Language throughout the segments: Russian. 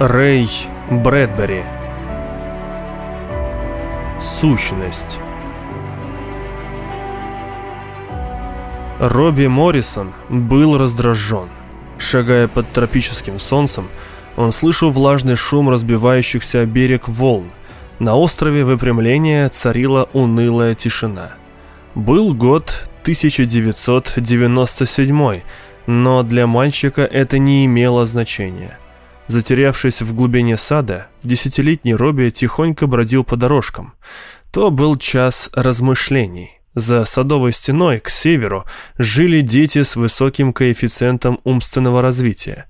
Рэй Брэдбери Сущность Робби Моррисон был раздражен. Шагая под тропическим солнцем, он слышал влажный шум разбивающихся о берег волн. На острове выпрямления царила унылая тишина. Был год 1997, но для мальчика это не имело значения. Затерявшись в глубине сада, десятилетний Робби тихонько бродил по дорожкам. То был час размышлений. За садовой стеной к северу жили дети с высоким коэффициентом умственного развития.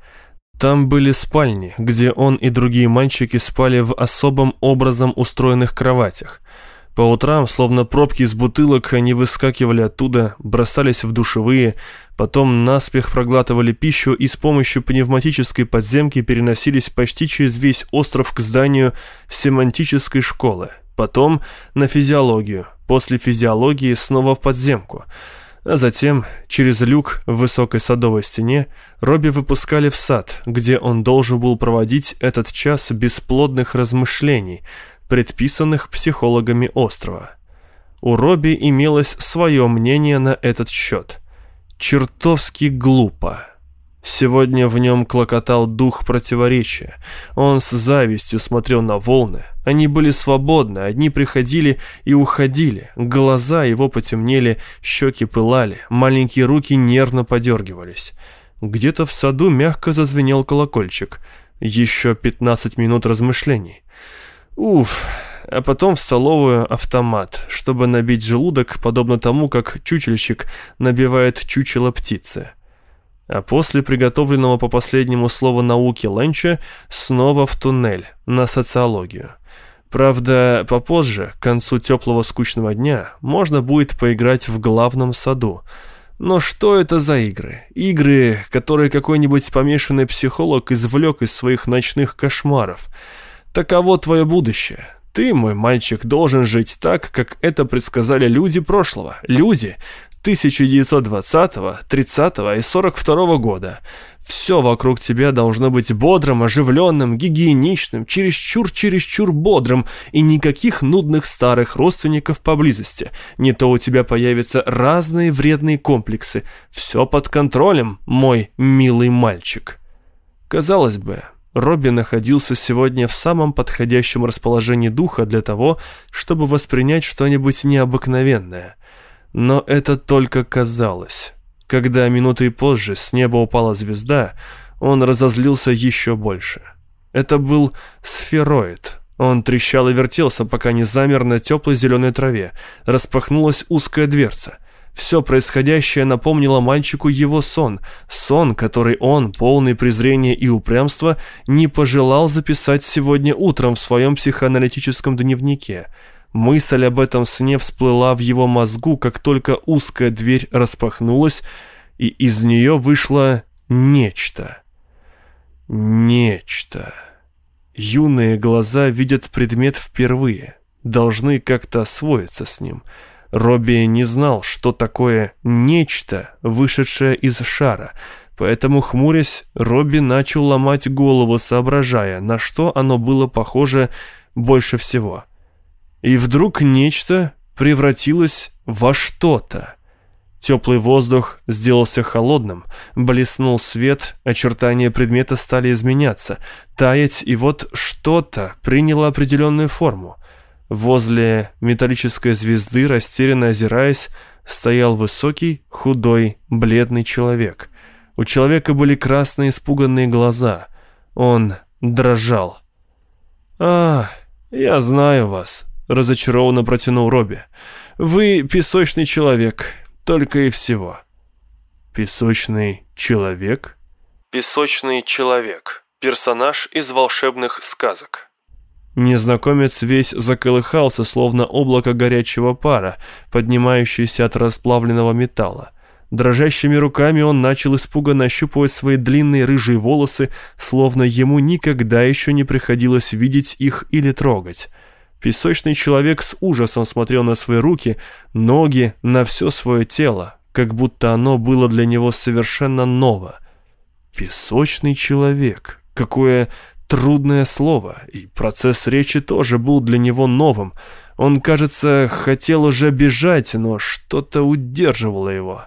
Там были спальни, где он и другие мальчики спали в особым образом устроенных кроватях – по утрам, словно пробки из бутылок, они выскакивали оттуда, бросались в душевые, потом наспех проглатывали пищу и с помощью пневматической подземки переносились почти через весь остров к зданию семантической школы. Потом на физиологию, после физиологии снова в подземку. А затем, через люк в высокой садовой стене, Робби выпускали в сад, где он должен был проводить этот час бесплодных размышлений – предписанных психологами острова. У Робби имелось свое мнение на этот счет. «Чертовски глупо». Сегодня в нем клокотал дух противоречия. Он с завистью смотрел на волны. Они были свободны, одни приходили и уходили. Глаза его потемнели, щеки пылали, маленькие руки нервно подергивались. Где-то в саду мягко зазвенел колокольчик. Еще 15 минут размышлений. Уф, а потом в столовую автомат, чтобы набить желудок, подобно тому, как чучельщик набивает чучело птицы. А после приготовленного по последнему слову науки ленча снова в туннель, на социологию. Правда, попозже, к концу теплого скучного дня, можно будет поиграть в главном саду. Но что это за игры? Игры, которые какой-нибудь помешанный психолог извлек из своих ночных кошмаров – Таково твое будущее. Ты, мой мальчик, должен жить так, как это предсказали люди прошлого. Люди 1920, 30 и 42 года. Все вокруг тебя должно быть бодрым, оживленным, гигиеничным, чересчур-чересчур бодрым и никаких нудных старых родственников поблизости. Не то у тебя появятся разные вредные комплексы. Все под контролем, мой милый мальчик. Казалось бы, Робби находился сегодня в самом подходящем расположении духа для того, чтобы воспринять что-нибудь необыкновенное. Но это только казалось. Когда минуты позже с неба упала звезда, он разозлился еще больше. Это был сфероид. Он трещал и вертелся, пока не замер на теплой зеленой траве. Распахнулась узкая дверца. Все происходящее напомнило мальчику его сон, сон, который он, полный презрения и упрямства, не пожелал записать сегодня утром в своем психоаналитическом дневнике. Мысль об этом сне всплыла в его мозгу, как только узкая дверь распахнулась, и из нее вышло нечто. Нечто. Юные глаза видят предмет впервые, должны как-то освоиться с ним – Робби не знал, что такое «нечто», вышедшее из шара, поэтому, хмурясь, Робби начал ломать голову, соображая, на что оно было похоже больше всего. И вдруг нечто превратилось во что-то. Теплый воздух сделался холодным, блеснул свет, очертания предмета стали изменяться, таять, и вот что-то приняло определенную форму — Возле металлической звезды, растерянно озираясь, стоял высокий, худой, бледный человек. У человека были красные испуганные глаза. Он дрожал. «А, я знаю вас», — разочарованно протянул Робби. «Вы песочный человек, только и всего». «Песочный человек?» «Песочный человек. Персонаж из волшебных сказок». Незнакомец весь заколыхался, словно облако горячего пара, поднимающееся от расплавленного металла. Дрожащими руками он начал испуганно ощупывать свои длинные рыжие волосы, словно ему никогда еще не приходилось видеть их или трогать. Песочный человек с ужасом смотрел на свои руки, ноги, на все свое тело, как будто оно было для него совершенно ново. «Песочный человек», Какое трудное слово, и процесс речи тоже был для него новым. Он, кажется, хотел уже бежать, но что-то удерживало его.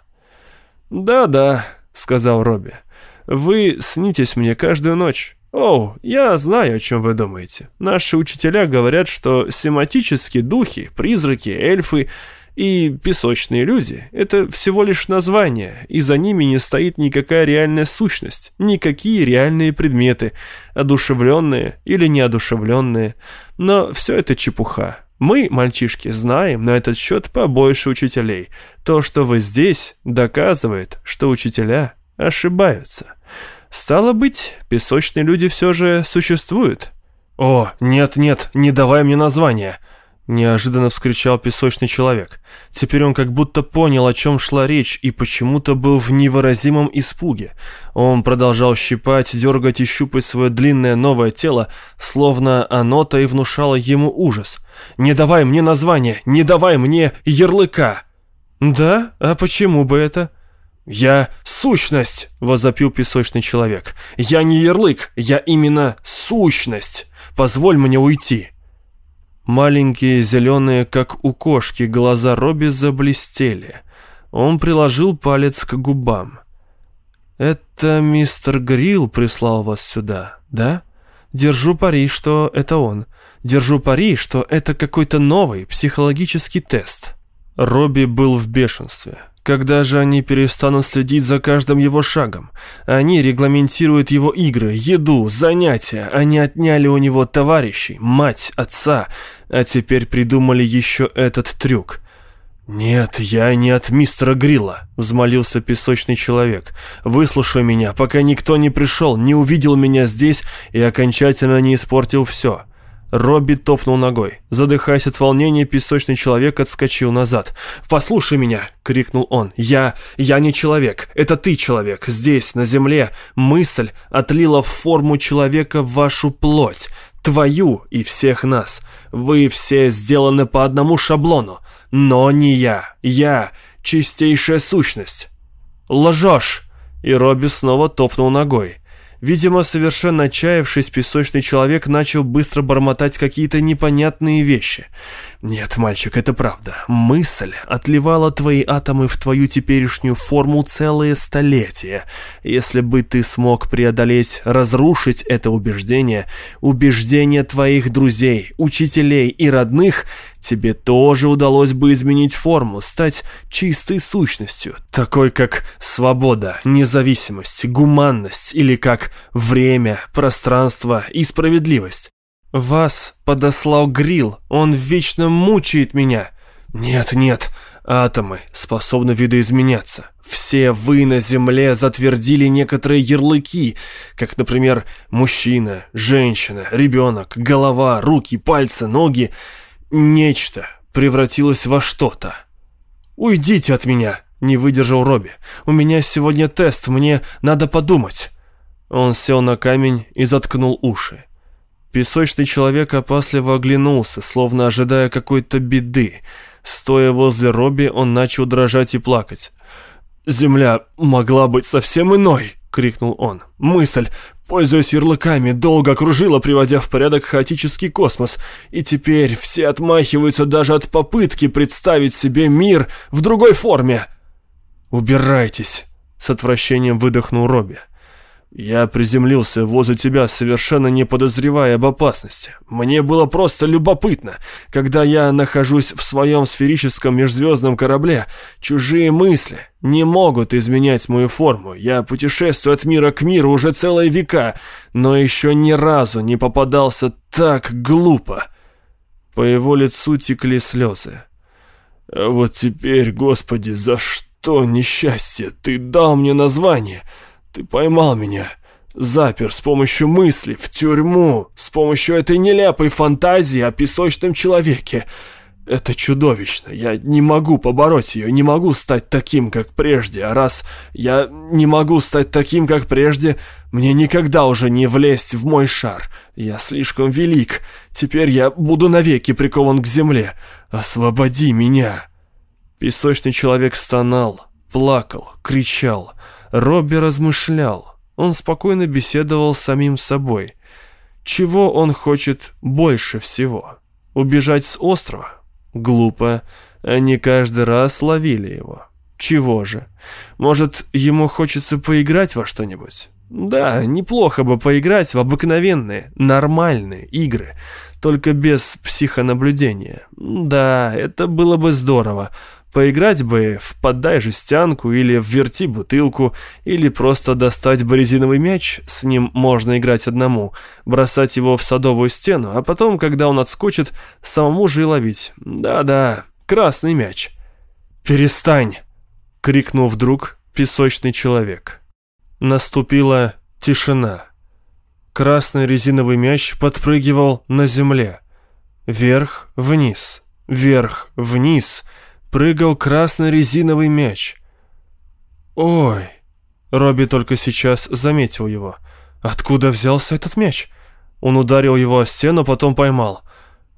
«Да-да», — сказал Робби, — «вы снитесь мне каждую ночь». О, я знаю, о чем вы думаете. Наши учителя говорят, что семантические духи, призраки, эльфы и песочные люди – это всего лишь название, и за ними не стоит никакая реальная сущность, никакие реальные предметы, одушевленные или неодушевленные. Но все это чепуха. Мы, мальчишки, знаем на этот счет побольше учителей. То, что вы здесь, доказывает, что учителя ошибаются. Стало быть, песочные люди все же существуют. «О, нет-нет, не давай мне названия!» Неожиданно вскричал песочный человек. Теперь он как будто понял, о чем шла речь, и почему-то был в невыразимом испуге. Он продолжал щипать, дергать и щупать свое длинное новое тело, словно оно-то и внушало ему ужас. «Не давай мне название! Не давай мне ярлыка!» «Да? А почему бы это?» «Я сущность!» — возопил песочный человек. «Я не ярлык, я именно сущность! Позволь мне уйти!» Маленькие зеленые, как у кошки, глаза Робби заблестели. Он приложил палец к губам. «Это мистер Грилл прислал вас сюда, да? Держу пари, что это он. Держу пари, что это какой-то новый психологический тест». Робби был в бешенстве. Когда же они перестанут следить за каждым его шагом? Они регламентируют его игры, еду, занятия. Они отняли у него товарищей, мать, отца, а теперь придумали еще этот трюк. «Нет, я не от мистера Грилла», — взмолился песочный человек. «Выслушай меня, пока никто не пришел, не увидел меня здесь и окончательно не испортил все». Робби топнул ногой. Задыхаясь от волнения, песочный человек отскочил назад. «Послушай меня!» — крикнул он. «Я... я не человек. Это ты человек. Здесь, на земле, мысль отлила в форму человека вашу плоть. Твою и всех нас. Вы все сделаны по одному шаблону. Но не я. Я — чистейшая сущность». «Лжешь!» И Робби снова топнул ногой. Видимо, совершенно отчаявшись, песочный человек начал быстро бормотать какие-то непонятные вещи. Нет, мальчик, это правда. Мысль отливала твои атомы в твою теперешнюю форму целые столетия. Если бы ты смог преодолеть, разрушить это убеждение, убеждение твоих друзей, учителей и родных, тебе тоже удалось бы изменить форму, стать чистой сущностью, такой как свобода, независимость, гуманность или как время, пространство и справедливость. Вас подослал Грил, он вечно мучает меня. Нет, нет, атомы способны видоизменяться. Все вы на Земле затвердили некоторые ярлыки, как, например, мужчина, женщина, ребенок, голова, руки, пальцы, ноги. Нечто превратилось во что-то. «Уйдите от меня!» – не выдержал Робби. «У меня сегодня тест, мне надо подумать». Он сел на камень и заткнул уши. Песочный человек опасливо оглянулся, словно ожидая какой-то беды. Стоя возле Робби, он начал дрожать и плакать. «Земля могла быть совсем иной!» — крикнул он. «Мысль, пользуясь ярлыками, долго кружила, приводя в порядок хаотический космос, и теперь все отмахиваются даже от попытки представить себе мир в другой форме!» «Убирайтесь!» — с отвращением выдохнул Робби. Я приземлился возле тебя, совершенно не подозревая об опасности. Мне было просто любопытно. Когда я нахожусь в своем сферическом межзвездном корабле, чужие мысли не могут изменять мою форму. Я путешествую от мира к миру уже целые века, но еще ни разу не попадался так глупо. По его лицу текли слезы. Вот теперь, Господи, за что несчастье? Ты дал мне название — ты поймал меня, запер с помощью мысли в тюрьму, с помощью этой нелепой фантазии о песочном человеке. Это чудовищно. Я не могу побороть ее, не могу стать таким, как прежде. А раз я не могу стать таким, как прежде, мне никогда уже не влезть в мой шар. Я слишком велик. Теперь я буду навеки прикован к земле. Освободи меня. Песочный человек стонал, плакал, кричал. Робби размышлял. Он спокойно беседовал с самим собой. Чего он хочет больше всего? Убежать с острова? Глупо. Они каждый раз ловили его. Чего же? Может, ему хочется поиграть во что-нибудь? Да, неплохо бы поиграть в обыкновенные, нормальные игры, только без психонаблюдения. Да, это было бы здорово. Поиграть бы в «Поддай жестянку» или «Вверти бутылку», или просто достать резиновый мяч, с ним можно играть одному, бросать его в садовую стену, а потом, когда он отскочит, самому же и ловить. Да-да, красный мяч. «Перестань!» — крикнул вдруг песочный человек наступила тишина. Красный резиновый мяч подпрыгивал на земле. Вверх-вниз, вверх-вниз прыгал красный резиновый мяч. «Ой!» Робби только сейчас заметил его. «Откуда взялся этот мяч?» Он ударил его о стену, потом поймал.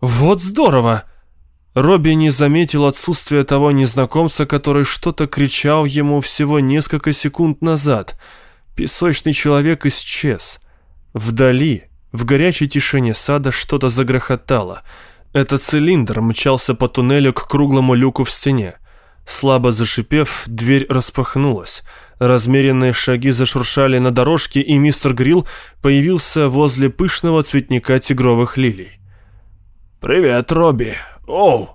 «Вот здорово!» Робби не заметил отсутствия того незнакомца, который что-то кричал ему всего несколько секунд назад – Песочный человек исчез. Вдали, в горячей тишине сада, что-то загрохотало. Этот цилиндр мчался по туннелю к круглому люку в стене. Слабо зашипев, дверь распахнулась. Размеренные шаги зашуршали на дорожке, и мистер Грилл появился возле пышного цветника тигровых лилий. «Привет, Робби! Оу!»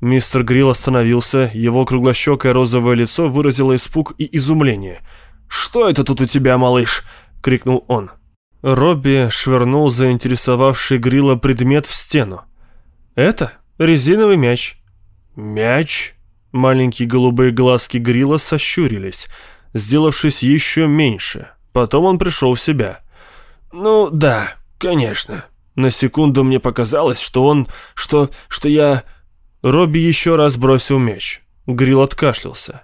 Мистер Грилл остановился, его круглощекое розовое лицо выразило испуг и изумление – «Что это тут у тебя, малыш?» — крикнул он. Робби швырнул заинтересовавший Грила предмет в стену. «Это резиновый мяч». «Мяч?» Маленькие голубые глазки Грила сощурились, сделавшись еще меньше. Потом он пришел в себя. «Ну да, конечно. На секунду мне показалось, что он... что... что я...» Робби еще раз бросил мяч. Грил откашлялся.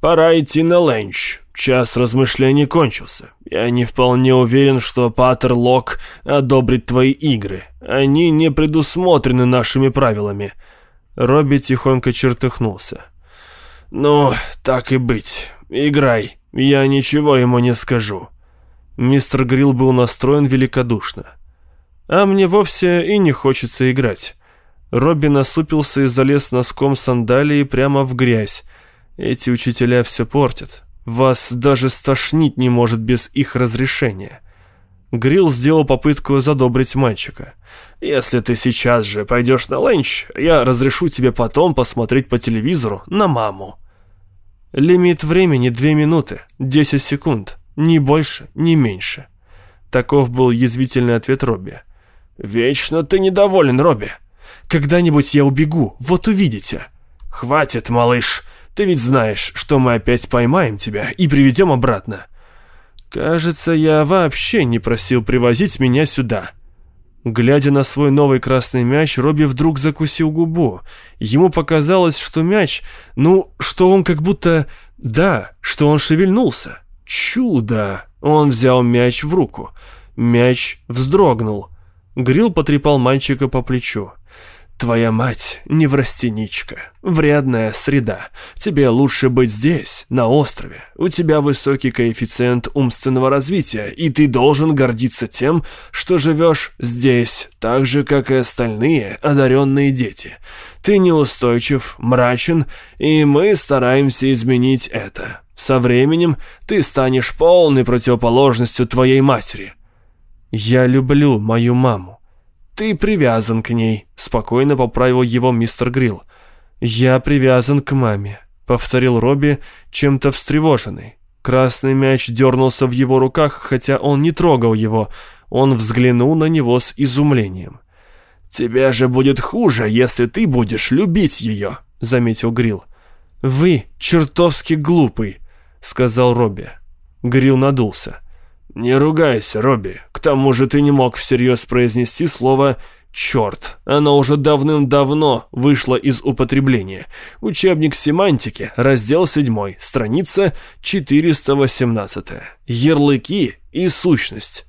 Пора идти на ленч. Час размышлений кончился. Я не вполне уверен, что Паттер Лок одобрит твои игры. Они не предусмотрены нашими правилами». Робби тихонько чертыхнулся. «Ну, так и быть. Играй. Я ничего ему не скажу». Мистер Грилл был настроен великодушно. «А мне вовсе и не хочется играть». Робби насупился и залез носком сандалии прямо в грязь. Эти учителя все портят. Вас даже стошнить не может без их разрешения». Грилл сделал попытку задобрить мальчика. «Если ты сейчас же пойдешь на ленч, я разрешу тебе потом посмотреть по телевизору на маму». Лимит времени две минуты, 10 секунд, ни больше, ни меньше. Таков был язвительный ответ Робби. «Вечно ты недоволен, Робби. Когда-нибудь я убегу, вот увидите». «Хватит, малыш. Ты ведь знаешь, что мы опять поймаем тебя и приведем обратно. Кажется, я вообще не просил привозить меня сюда». Глядя на свой новый красный мяч, Робби вдруг закусил губу. Ему показалось, что мяч, ну, что он как будто... Да, что он шевельнулся. Чудо! Он взял мяч в руку. Мяч вздрогнул. Грил потрепал мальчика по плечу. Твоя мать – неврастеничка, вредная среда. Тебе лучше быть здесь, на острове. У тебя высокий коэффициент умственного развития, и ты должен гордиться тем, что живешь здесь, так же, как и остальные одаренные дети. Ты неустойчив, мрачен, и мы стараемся изменить это. Со временем ты станешь полной противоположностью твоей матери. Я люблю мою маму. «Ты привязан к ней», — спокойно поправил его мистер Грилл. «Я привязан к маме», — повторил Робби, чем-то встревоженный. Красный мяч дернулся в его руках, хотя он не трогал его. Он взглянул на него с изумлением. «Тебе же будет хуже, если ты будешь любить ее», — заметил Грилл. «Вы чертовски глупый», — сказал Робби. Грилл надулся. «Не ругайся, Робби, к тому же ты не мог всерьез произнести слово «черт». Оно уже давным-давно вышло из употребления. Учебник семантики, раздел 7, страница 418. Ярлыки и сущность.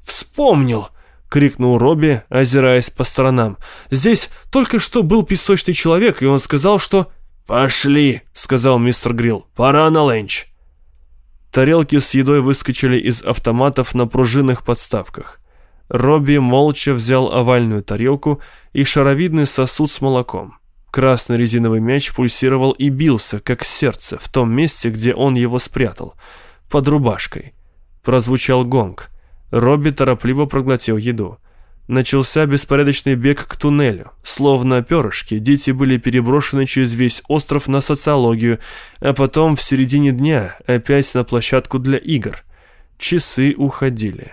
«Вспомнил!» — крикнул Робби, озираясь по сторонам. «Здесь только что был песочный человек, и он сказал, что...» «Пошли!» — сказал мистер Грилл. «Пора на ленч!» Тарелки с едой выскочили из автоматов на пружинных подставках. Робби молча взял овальную тарелку и шаровидный сосуд с молоком. Красный резиновый мяч пульсировал и бился, как сердце, в том месте, где он его спрятал. Под рубашкой. Прозвучал гонг. Робби торопливо проглотил еду. Начался беспорядочный бег к туннелю. Словно перышки, дети были переброшены через весь остров на социологию, а потом в середине дня опять на площадку для игр. Часы уходили.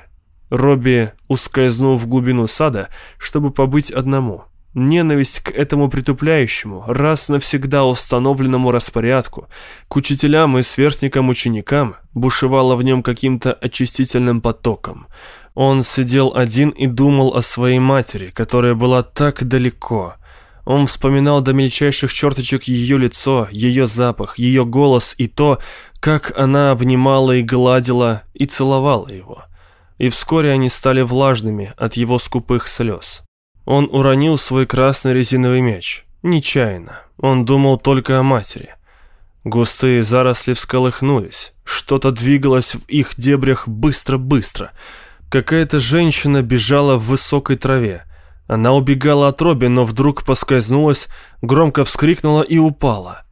Робби ускользнул в глубину сада, чтобы побыть одному. Ненависть к этому притупляющему, раз навсегда установленному распорядку, к учителям и сверстникам-ученикам бушевала в нем каким-то очистительным потоком – он сидел один и думал о своей матери, которая была так далеко. Он вспоминал до мельчайших черточек ее лицо, ее запах, ее голос и то, как она обнимала и гладила и целовала его. И вскоре они стали влажными от его скупых слез. Он уронил свой красный резиновый меч. Нечаянно. Он думал только о матери. Густые заросли всколыхнулись. Что-то двигалось в их дебрях быстро-быстро. Какая-то женщина бежала в высокой траве. Она убегала от Робби, но вдруг поскользнулась, громко вскрикнула и упала.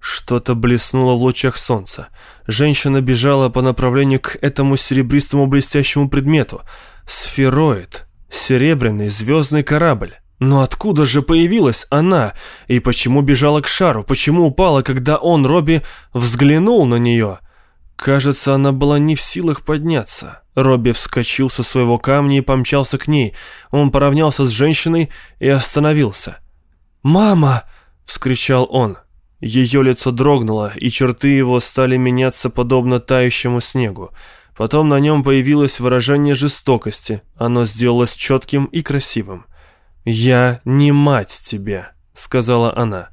Что-то блеснуло в лучах солнца. Женщина бежала по направлению к этому серебристому блестящему предмету. Сфероид. Серебряный звездный корабль. Но откуда же появилась она? И почему бежала к шару? Почему упала, когда он, Робби, взглянул на нее? Кажется, она была не в силах подняться. Робби вскочил со своего камня и помчался к ней. Он поравнялся с женщиной и остановился. «Мама!» — вскричал он. Ее лицо дрогнуло, и черты его стали меняться подобно тающему снегу. Потом на нем появилось выражение жестокости. Оно сделалось четким и красивым. «Я не мать тебе», — сказала она.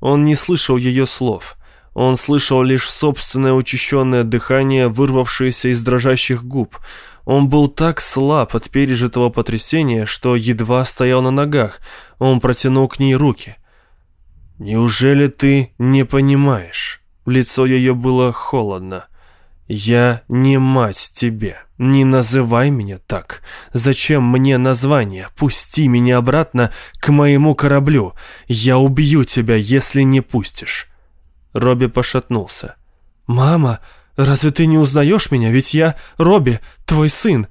Он не слышал ее слов. Он слышал лишь собственное учащенное дыхание, вырвавшееся из дрожащих губ. Он был так слаб от пережитого потрясения, что едва стоял на ногах. Он протянул к ней руки. «Неужели ты не понимаешь?» Лицо ее было холодно. «Я не мать тебе. Не называй меня так. Зачем мне название? Пусти меня обратно к моему кораблю. Я убью тебя, если не пустишь». Робби пошатнулся. «Мама, разве ты не узнаешь меня? Ведь я Робби, твой сын!»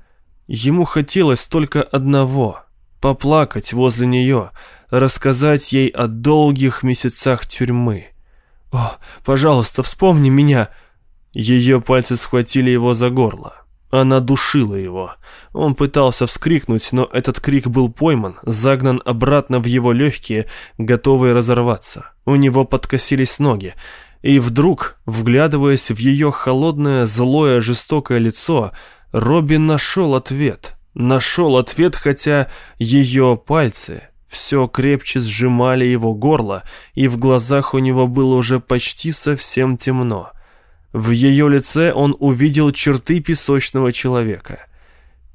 Ему хотелось только одного — поплакать возле нее, рассказать ей о долгих месяцах тюрьмы. «О, пожалуйста, вспомни меня!» Ее пальцы схватили его за горло. Она душила его. Он пытался вскрикнуть, но этот крик был пойман, загнан обратно в его легкие, готовые разорваться. У него подкосились ноги. И вдруг, вглядываясь в ее холодное, злое, жестокое лицо, Робин нашел ответ. Нашел ответ, хотя ее пальцы все крепче сжимали его горло, и в глазах у него было уже почти совсем темно. В ее лице он увидел черты песочного человека.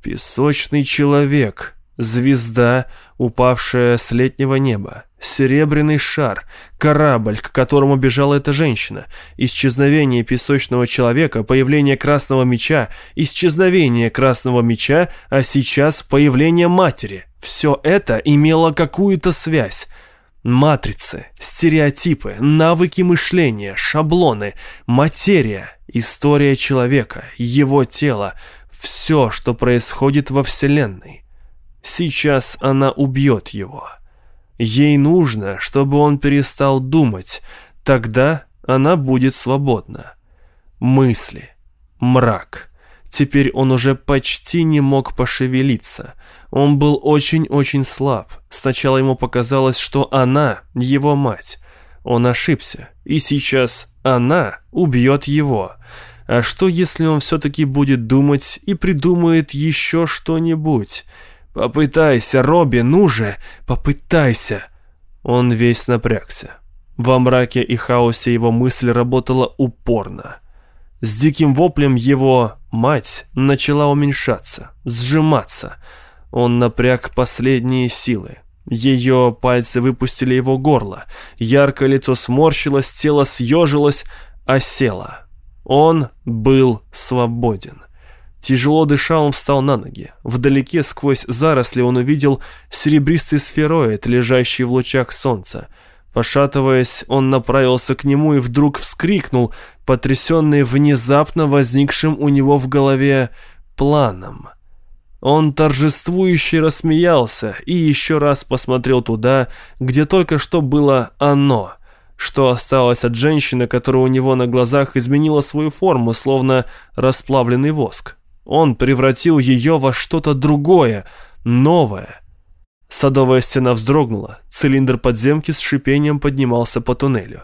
Песочный человек, звезда, упавшая с летнего неба, серебряный шар, корабль, к которому бежала эта женщина, исчезновение песочного человека, появление красного меча, исчезновение красного меча, а сейчас появление матери. Все это имело какую-то связь. Матрицы, стереотипы, навыки мышления, шаблоны, материя, история человека, его тело, все, что происходит во Вселенной. Сейчас она убьет его. Ей нужно, чтобы он перестал думать, тогда она будет свободна. Мысли, мрак, Теперь он уже почти не мог пошевелиться. Он был очень-очень слаб. Сначала ему показалось, что она его мать. Он ошибся. И сейчас она убьет его. А что, если он все-таки будет думать и придумает еще что-нибудь? «Попытайся, Робби, ну же, попытайся!» Он весь напрягся. Во мраке и хаосе его мысль работала упорно. С диким воплем его Мать начала уменьшаться, сжиматься. Он напряг последние силы. Ее пальцы выпустили его горло. Яркое лицо сморщилось, тело съежилось, осело. Он был свободен. Тяжело дыша, он встал на ноги. Вдалеке, сквозь заросли, он увидел серебристый сфероид, лежащий в лучах солнца. Пошатываясь, он направился к нему и вдруг вскрикнул, потрясенный внезапно возникшим у него в голове планом. Он торжествующе рассмеялся и еще раз посмотрел туда, где только что было оно, что осталось от женщины, которая у него на глазах изменила свою форму, словно расплавленный воск. Он превратил ее во что-то другое, новое – Садовая стена вздрогнула, цилиндр подземки с шипением поднимался по туннелю.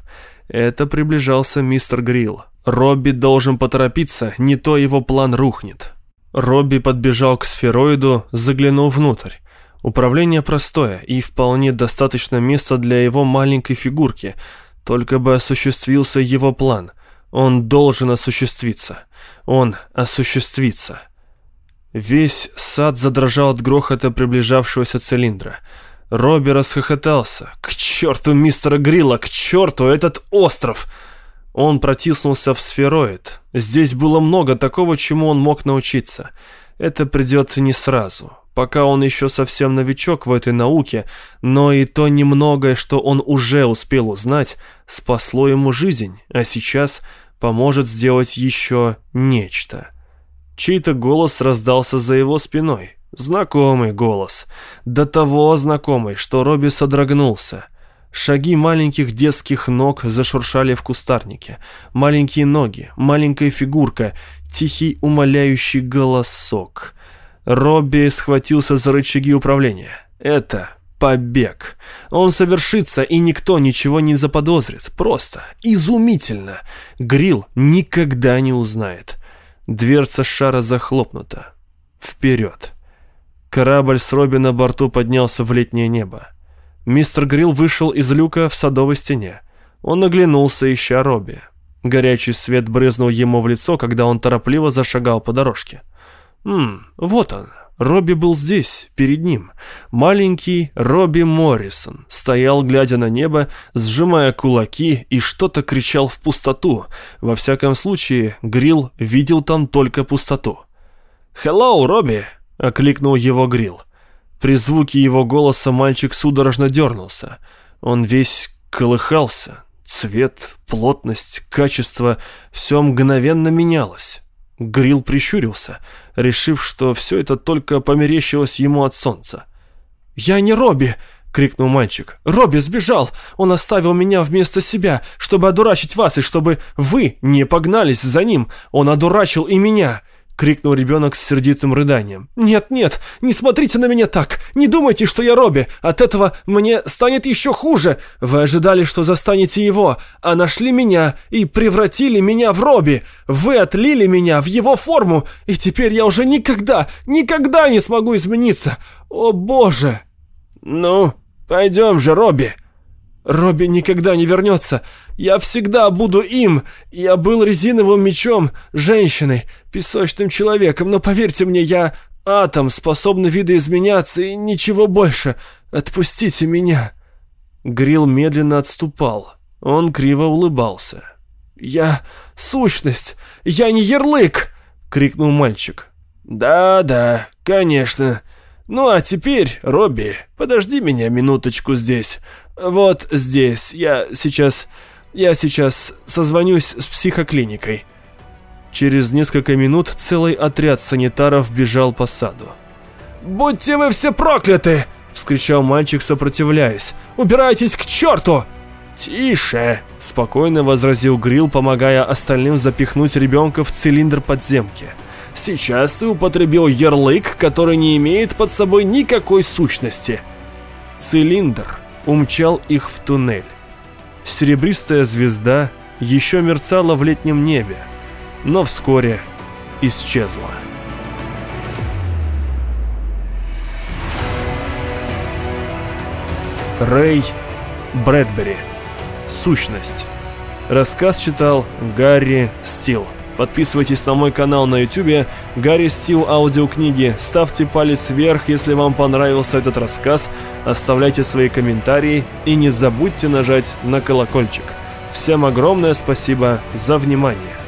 Это приближался мистер Грилл. Робби должен поторопиться, не то его план рухнет. Робби подбежал к сфероиду, заглянул внутрь. Управление простое и вполне достаточно места для его маленькой фигурки, только бы осуществился его план. Он должен осуществиться. Он осуществится. Весь сад задрожал от грохота приближавшегося цилиндра. Робби расхохотался. «К черту мистера Грилла! К черту этот остров!» Он протиснулся в сфероид. Здесь было много такого, чему он мог научиться. Это придет не сразу. Пока он еще совсем новичок в этой науке, но и то немногое, что он уже успел узнать, спасло ему жизнь, а сейчас поможет сделать еще нечто. Чей-то голос раздался за его спиной. Знакомый голос. До того знакомый, что Робби содрогнулся. Шаги маленьких детских ног зашуршали в кустарнике. Маленькие ноги, маленькая фигурка, тихий умоляющий голосок. Робби схватился за рычаги управления. Это побег. Он совершится, и никто ничего не заподозрит. Просто, изумительно. Грил никогда не узнает. Дверца шара захлопнута. Вперед. Корабль с Робби на борту поднялся в летнее небо. Мистер Грилл вышел из люка в садовой стене. Он оглянулся, ища Робби. Горячий свет брызнул ему в лицо, когда он торопливо зашагал по дорожке. Ммм, вот он. Робби был здесь, перед ним. Маленький Робби Моррисон стоял, глядя на небо, сжимая кулаки и что-то кричал в пустоту. Во всяком случае, Грилл видел там только пустоту. «Хеллоу, Робби!» — окликнул его Грилл. При звуке его голоса мальчик судорожно дернулся. Он весь колыхался. Цвет, плотность, качество — все мгновенно менялось. Грил прищурился, решив, что все это только померещилось ему от солнца. «Я не Робби!» — крикнул мальчик. «Робби сбежал! Он оставил меня вместо себя, чтобы одурачить вас, и чтобы вы не погнались за ним! Он одурачил и меня!» — крикнул ребенок с сердитым рыданием. «Нет, нет, не смотрите на меня так! Не думайте, что я Робби! От этого мне станет еще хуже! Вы ожидали, что застанете его, а нашли меня и превратили меня в Робби! Вы отлили меня в его форму, и теперь я уже никогда, никогда не смогу измениться! О, Боже!» «Ну, пойдем же, Робби!» Робби никогда не вернется. Я всегда буду им. Я был резиновым мечом, женщиной, песочным человеком, но поверьте мне, я атом, способный видоизменяться и ничего больше. Отпустите меня». Грил медленно отступал. Он криво улыбался. «Я сущность! Я не ярлык!» — крикнул мальчик. «Да-да, конечно. Ну а теперь, Робби, подожди меня минуточку здесь. «Вот здесь. Я сейчас... Я сейчас созвонюсь с психоклиникой». Через несколько минут целый отряд санитаров бежал по саду. «Будьте вы все прокляты!» – вскричал мальчик, сопротивляясь. «Убирайтесь к черту!» «Тише!» – спокойно возразил Грилл, помогая остальным запихнуть ребенка в цилиндр подземки. «Сейчас ты употребил ярлык, который не имеет под собой никакой сущности». «Цилиндр», умчал их в туннель. Серебристая звезда еще мерцала в летнем небе, но вскоре исчезла. Рэй Брэдбери. Сущность. Рассказ читал Гарри Стилл. Подписывайтесь на мой канал на YouTube «Гарри Стил аудиокниги». Ставьте палец вверх, если вам понравился этот рассказ. Оставляйте свои комментарии и не забудьте нажать на колокольчик. Всем огромное спасибо за внимание.